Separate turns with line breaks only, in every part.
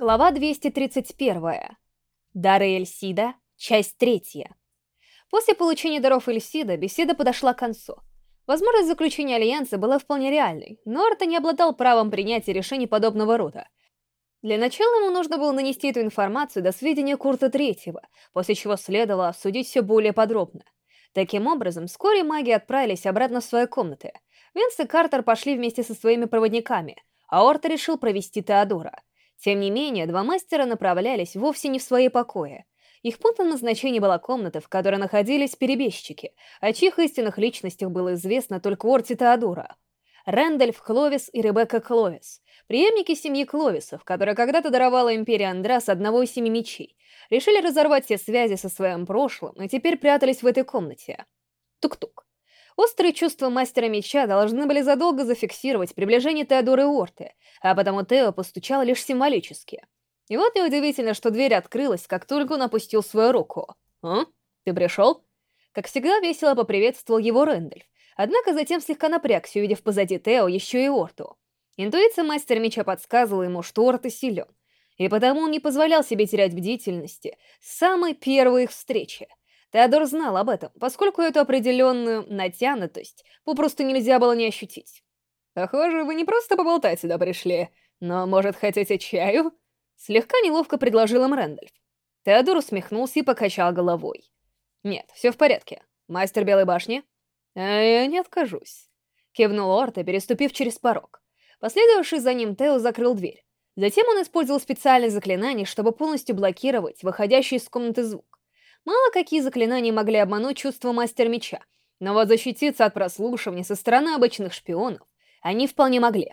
Глава 231. Дары Эльсида, часть третья. После получения даров Эльсида беседа подошла к концу. Возможность заключения альянса была вполне реальной, но Арта не обладал правом принятия решений подобного рода. Для начала ему нужно было нанести эту информацию до сведения Курта Третьего, после чего следовало обсудить все более подробно. Таким образом, вскоре маги отправились обратно в свои комнаты. Винс и Картер пошли вместе со своими проводниками, а Орта решил провести Теодора — тем не менее, два мастера направлялись вовсе не в свои покои. Их пунктом назначения была комната, в которой находились перебежчики, о чьих истинных личностях было известно только Орти Теодора. Рэндальф Кловис и Ребекка Кловис, преемники семьи Кловисов, которая когда-то даровала империи Андрас одного из семи мечей, решили разорвать все связи со своим прошлым и теперь прятались в этой комнате. Тук-тук. Острые чувства мастера меча должны были задолго зафиксировать приближение Теодоры Орты, а потому Тео постучал лишь символически. И вот неудивительно, что дверь открылась, как только он опустил свою руку. «А? Ты пришел?» Как всегда, весело поприветствовал его Рэндальф, однако затем слегка напрягся, увидев позади Тео еще и Орту. Интуиция мастера меча подсказывала ему, что Орта силен, и потому он не позволял себе терять бдительности с самой первой их встречи. Теодор знал об этом, поскольку эту определенную натянутость попросту нельзя было не ощутить. «Похоже, вы не просто поболтать сюда пришли, но, может, хотите чаю?» Слегка неловко предложил им Рэндальф. Теодор усмехнулся и покачал головой. «Нет, все в порядке. Мастер Белой башни?» «А я не откажусь», — кивнул Орта, переступив через порог. Последовавший за ним Тео закрыл дверь. Затем он использовал специальное заклинание, чтобы полностью блокировать выходящий из комнаты звук. Мало какие заклинания могли обмануть чувство мастера меча, но вот защититься от прослушивания со стороны обычных шпионов они вполне могли.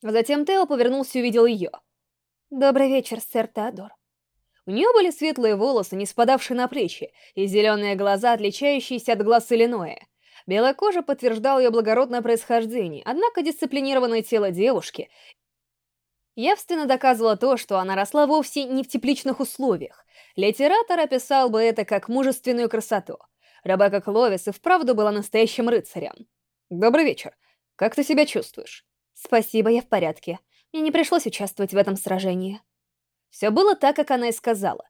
Затем Тео повернулся и увидел ее. «Добрый вечер, сэр Теодор». У нее были светлые волосы, не спадавшие на плечи, и зеленые глаза, отличающиеся от глаз Иллиноя. Белая кожа подтверждала ее благородное происхождение, однако дисциплинированное тело девушки явственно доказывало то, что она росла вовсе не в тепличных условиях. Литератор описал бы это как мужественную красоту. Ребекка Кловис и вправду была настоящим рыцарем. «Добрый вечер. Как ты себя чувствуешь?» «Спасибо, я в порядке. Мне не пришлось участвовать в этом сражении». Все было так, как она и сказала.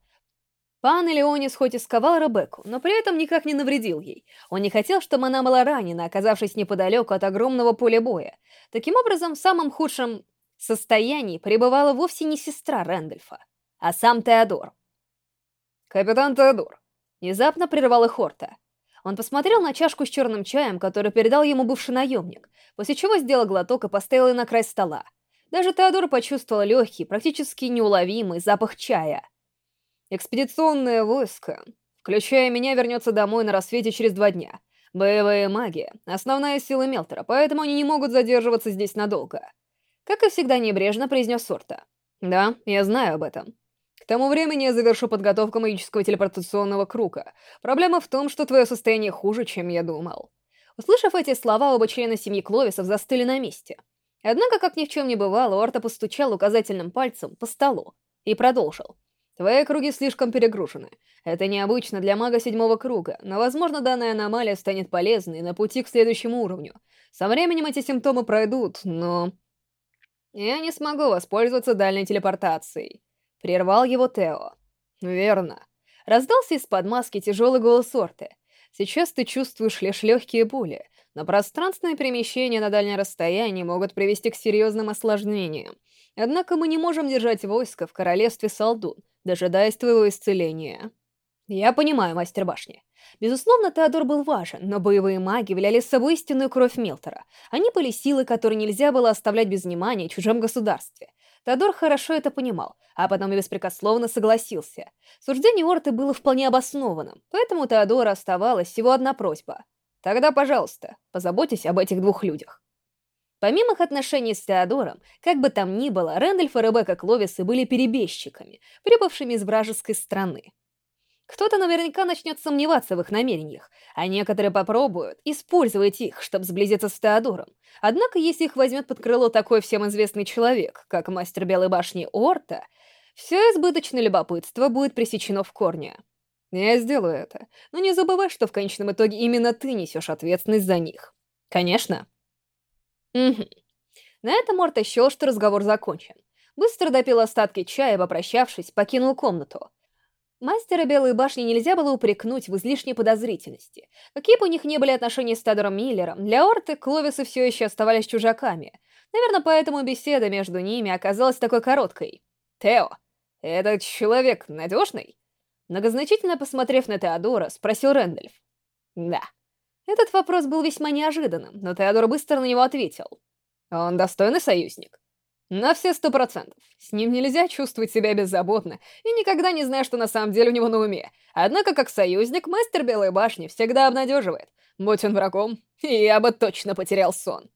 Пан Элеонис хоть и сковал Ребекку, но при этом никак не навредил ей. Он не хотел, чтобы она была ранена, оказавшись неподалеку от огромного поля боя. Таким образом, в самом худшем состоянии пребывала вовсе не сестра Рэндольфа, а сам Теодор. «Капитан Теодор», — внезапно прервал их Хорта. Он посмотрел на чашку с черным чаем, которую передал ему бывший наемник, после чего сделал глоток и поставил ее на край стола. Даже Теодор почувствовал легкий, практически неуловимый запах чая. «Экспедиционное войско, включая меня, вернется домой на рассвете через два дня. Боевая магия — основная сила Мелтера, поэтому они не могут задерживаться здесь надолго». Как и всегда небрежно произнес Сорта. «Да, я знаю об этом. К тому времени я завершу подготовку магического телепортационного круга. Проблема в том, что твое состояние хуже, чем я думал. Услышав эти слова, оба члена семьи Кловисов застыли на месте. Однако, как ни в чем не бывало, Орта постучал указательным пальцем по столу и продолжил. Твои круги слишком перегружены. Это необычно для мага седьмого круга, но, возможно, данная аномалия станет полезной на пути к следующему уровню. Со временем эти симптомы пройдут, но... Я не смогу воспользоваться дальней телепортацией. Прервал его Тео. «Верно». Раздался из-под маски тяжелый голос Орты. «Сейчас ты чувствуешь лишь легкие боли, но пространственные перемещения на дальнее расстояние могут привести к серьезным осложнениям. Однако мы не можем держать войско в королевстве Салдун, дожидаясь твоего исцеления». «Я понимаю, мастер башни. Безусловно, Теодор был важен, но боевые маги являли собой истинную кровь Милтера. Они были силы, которые нельзя было оставлять без внимания в чужом государстве. Теодор хорошо это понимал, а потом и беспрекословно согласился. Суждение Орты было вполне обоснованным, поэтому Теодора оставалась всего одна просьба. «Тогда, пожалуйста, позаботьтесь об этих двух людях». Помимо их отношений с Теодором, как бы там ни было, Рэндальф и Ребекка Кловисы были перебежчиками, прибывшими из вражеской страны. Кто-то наверняка начнет сомневаться в их намерениях, а некоторые попробуют использовать их, чтобы сблизиться с Теодором. Однако, если их возьмет под крыло такой всем известный человек, как мастер Белой башни Орта, все избыточное любопытство будет пресечено в корне. Я сделаю это, но не забывай, что в конечном итоге именно ты несешь ответственность за них. Конечно. Угу. На этом Орта счел, что разговор закончен. быстро допил остатки чая попрощавшись, покинул комнату. Мастера Белой Башни нельзя было упрекнуть в излишней подозрительности. Какие бы у них ни были отношения с Тедором Миллером, для Орты Кловисы все еще оставались чужаками. Наверное, поэтому беседа между ними оказалась такой короткой. «Тео, этот человек надежный?» Многозначительно посмотрев на Теодора, спросил Рэндальф. «Да». Этот вопрос был весьма неожиданным, но Теодор быстро на него ответил. «Он достойный союзник?» На все сто процентов. С ним нельзя чувствовать себя беззаботно и никогда не знаешь, что на самом деле у него на уме. Однако, как союзник, мастер Белой Башни всегда обнадеживает. Будь он врагом, я бы точно потерял сон.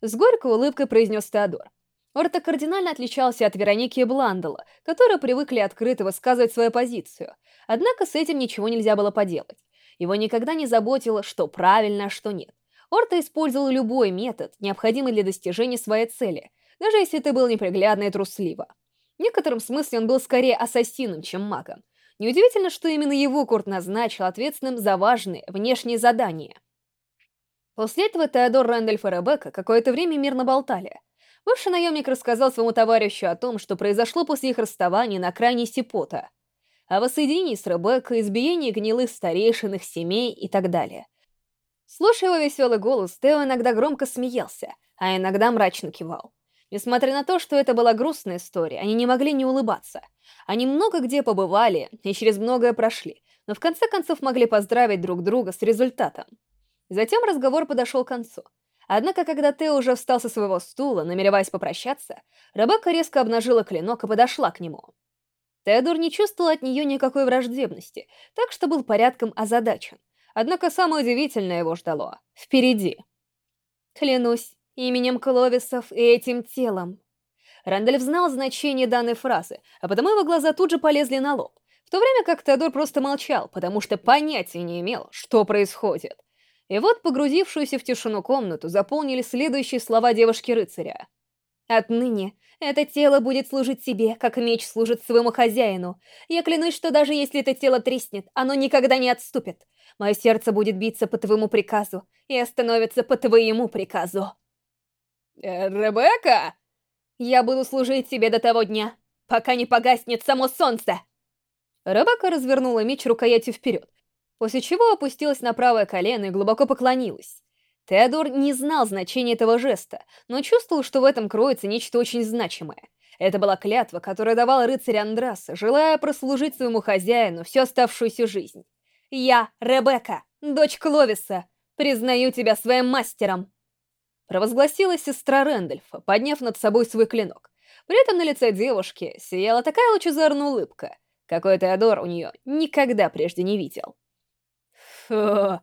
С горькой улыбкой произнес Теодор. Орта кардинально отличался от Вероники и Бландела, которые привыкли открыто высказывать свою позицию. Однако с этим ничего нельзя было поделать. Его никогда не заботило, что правильно, а что нет. Орта использовал любой метод, необходимый для достижения своей цели — даже если ты был неприглядно и трусливо. В некотором смысле он был скорее ассасином, чем магом. Неудивительно, что именно его Курт назначил ответственным за важные внешние задания. После этого Теодор, Рэндальф и Ребекка какое-то время мирно болтали. Бывший наемник рассказал своему товарищу о том, что произошло после их расставания на крайне Сипота, о воссоединении с Ребеккой, избиении гнилых старейшин их семей и так далее. Слушая его веселый голос, Тео иногда громко смеялся, а иногда мрачно кивал. Несмотря на то, что это была грустная история, они не могли не улыбаться. Они много где побывали и через многое прошли, но в конце концов могли поздравить друг друга с результатом. Затем разговор подошел к концу. Однако, когда Тео уже встал со своего стула, намереваясь попрощаться, Ребекка резко обнажила клинок и подошла к нему. Теодор не чувствовал от нее никакой враждебности, так что был порядком озадачен. Однако самое удивительное его ждало. Впереди. Клянусь, именем Кловисов и этим телом. Рэндальф знал значение данной фразы, а потому его глаза тут же полезли на лоб, в то время как Теодор просто молчал, потому что понятия не имел, что происходит. И вот погрузившуюся в тишину комнату заполнили следующие слова девушки-рыцаря. «Отныне это тело будет служить тебе, как меч служит своему хозяину. Я клянусь, что даже если это тело треснет, оно никогда не отступит. Мое сердце будет биться по твоему приказу и остановится по твоему приказу».
Э, «Ребекка!»
«Я буду служить тебе до того дня, пока не погаснет само солнце!» Ребекка развернула меч рукоятью вперед, после чего опустилась на правое колено и глубоко поклонилась. Теодор не знал значения этого жеста, но чувствовал, что в этом кроется нечто очень значимое. Это была клятва, которая давала рыцарь Андраса, желая прослужить своему хозяину всю оставшуюся жизнь. «Я, Ребекка, дочь Кловиса, признаю тебя своим мастером!» Провозгласила сестра Рэндольфа, подняв над собой свой клинок. При этом на лице девушки сияла такая лучезарная улыбка, какой Теодор у нее никогда прежде не видел. Фу.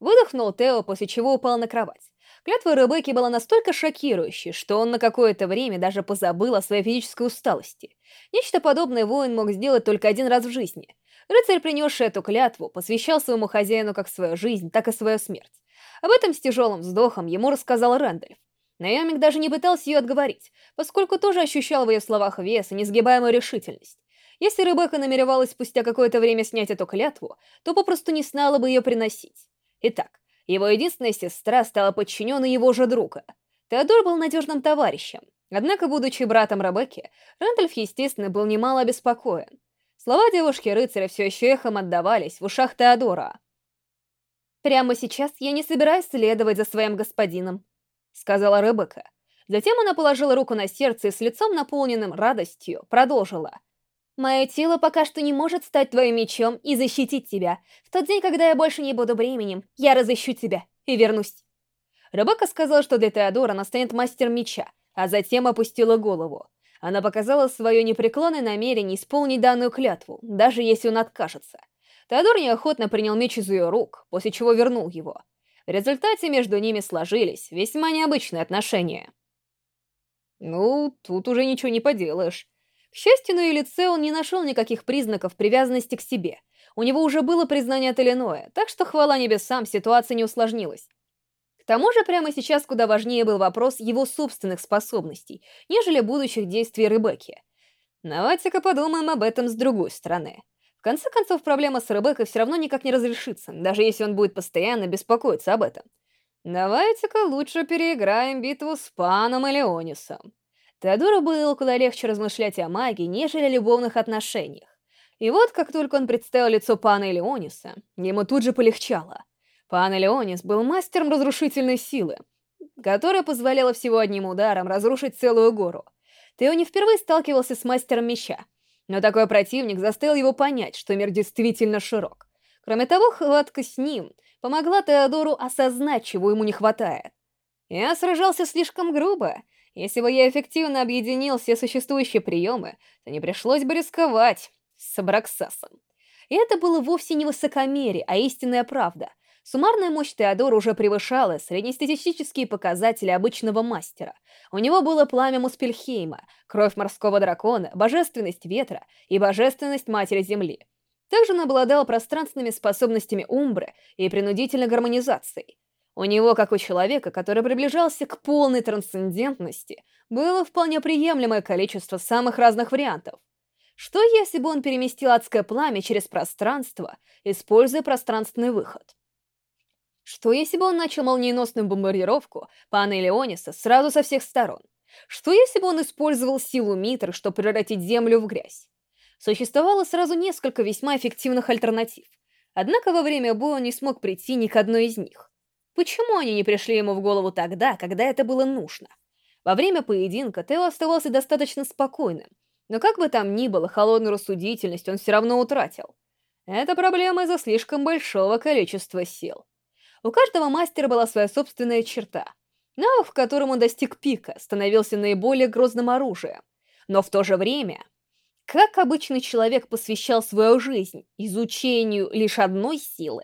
Выдохнул Тео, после чего упал на кровать. Клятва Ребекки была настолько шокирующей, что он на какое-то время даже позабыл о своей физической усталости. Нечто подобное воин мог сделать только один раз в жизни. Рыцарь, принесший эту клятву, посвящал своему хозяину как свою жизнь, так и свою смерть. Об этом с тяжелым вздохом ему рассказал Рэндальф. Наемник даже не пытался ее отговорить, поскольку тоже ощущал в ее словах вес и несгибаемую решительность. Если Ребекка намеревалась спустя какое-то время снять эту клятву, то попросту не стала бы ее приносить. Итак, его единственная сестра стала подчиненной его же друга. Теодор был надежным товарищем. Однако, будучи братом Ребекки, Рэндальф, естественно, был немало обеспокоен. Слова девушки-рыцаря все еще эхом отдавались в ушах Теодора. «Прямо сейчас я не собираюсь следовать за своим господином», — сказала Ребекка. Затем она положила руку на сердце и с лицом, наполненным радостью, продолжила. «Мое тело пока что не может стать твоим мечом и защитить тебя. В тот день, когда я больше не буду бременем, я разыщу тебя и вернусь». Ребекка сказала, что для Теодора она станет мастером меча, а затем опустила голову. Она показала свое непреклонное намерение исполнить данную клятву, даже если он откажется. Теодор неохотно принял меч из ее рук, после чего вернул его. В результате между ними сложились весьма необычные отношения. Ну, тут уже ничего не поделаешь. К счастью, на ее лице он не нашел никаких признаков привязанности к себе. У него уже было признание от Иллиноя, так что, хвала небесам, ситуация не усложнилась. К тому же, прямо сейчас куда важнее был вопрос его собственных способностей, нежели будущих действий Ребекки. Давайте-ка подумаем об этом с другой стороны. В конце концов, проблема с Ребеккой все равно никак не разрешится, даже если он будет постоянно беспокоиться об этом. Давайте-ка лучше переиграем битву с Паном и Леонисом. Теодору было куда легче размышлять о магии, нежели о любовных отношениях. И вот, как только он представил лицо пана Элеониса, ему тут же полегчало. Пан Элеонис был мастером разрушительной силы, которая позволяла всего одним ударом разрушить целую гору. Тео не впервые сталкивался с мастером меча, но такой противник заставил его понять, что мир действительно широк. Кроме того, хватка с ним помогла Теодору осознать, чего ему не хватает. Я сражался слишком грубо. Если бы я эффективно объединил все существующие приемы, то не пришлось бы рисковать с Абраксасом. И это было вовсе не высокомерие, а истинная правда. Суммарная мощь Теодора уже превышала среднестатистические показатели обычного мастера. У него было пламя Муспельхейма, кровь морского дракона, божественность ветра и божественность Матери Земли. Также он обладал пространственными способностями Умбры и принудительной гармонизацией. У него, как у человека, который приближался к полной трансцендентности, было вполне приемлемое количество самых разных вариантов. Что если бы он переместил адское пламя через пространство, используя пространственный выход? Что если бы он начал молниеносную бомбардировку пана Элеониса сразу со всех сторон? Что если бы он использовал силу Митры, чтобы превратить Землю в грязь? Существовало сразу несколько весьма эффективных альтернатив. Однако во время боя он не смог прийти ни к одной из них. Почему они не пришли ему в голову тогда, когда это было нужно? Во время поединка Тео оставался достаточно спокойным, но как бы там ни было, холодную рассудительность он все равно утратил. Это проблема из-за слишком большого количества сил. У каждого мастера была своя собственная черта. Навык, в котором он достиг пика, становился наиболее грозным оружием. Но в то же время как обычный человек посвящал свою жизнь изучению лишь одной силы,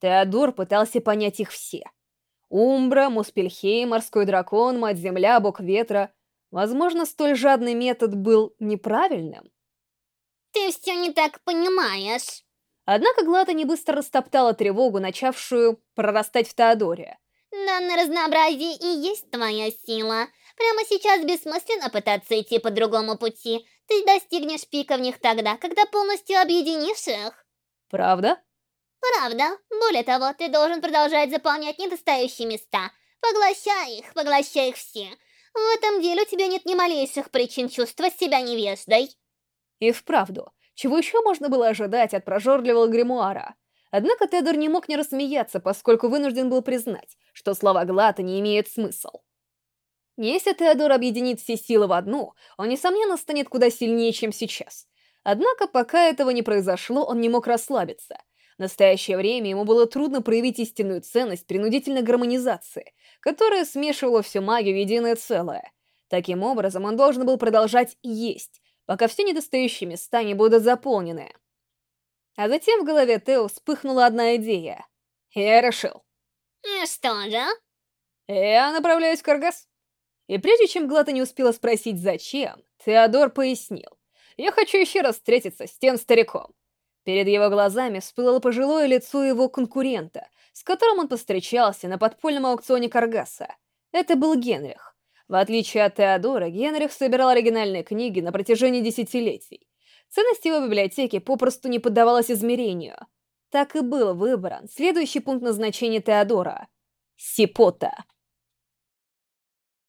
Теодор пытался понять их все. Умбра, Муспельхей, Морской Дракон, Мать-Земля, Бог Ветра. Возможно, столь жадный метод был неправильным.
Ты все не так понимаешь.
Однако Глата не быстро растоптала тревогу, начавшую прорастать в Теодоре.
Данное разнообразие и есть твоя сила. Прямо сейчас бессмысленно пытаться идти по другому пути. Ты достигнешь пика в них тогда, когда полностью объединишь их.
Правда?
Правда. Более того, ты должен продолжать заполнять недостающие места. Поглощай их, поглощай их все. В этом деле у тебя нет ни малейших причин чувствовать себя невеждой.
И вправду, чего еще можно было ожидать от прожорливого гримуара? Однако Тедор не мог не рассмеяться, поскольку вынужден был признать, что слова Глата не имеют смысл. Если Теодор объединит все силы в одну, он, несомненно, станет куда сильнее, чем сейчас. Однако, пока этого не произошло, он не мог расслабиться. В настоящее время ему было трудно проявить истинную ценность принудительной гармонизации, которая смешивала всю магию в единое целое. Таким образом, он должен был продолжать есть, пока все недостающие места не будут заполнены. А затем в голове Тео вспыхнула одна идея. Я решил.
И что же?
Я направляюсь к Аргас. И прежде чем Глата не успела спросить «зачем», Теодор пояснил. «Я хочу еще раз встретиться с тем стариком». Перед его глазами всплыло пожилое лицо его конкурента, с которым он повстречался на подпольном аукционе Каргаса. Это был Генрих. В отличие от Теодора, Генрих собирал оригинальные книги на протяжении десятилетий. Ценность его библиотеки попросту не поддавалась измерению. Так и был выбран следующий пункт назначения Теодора — Сипота.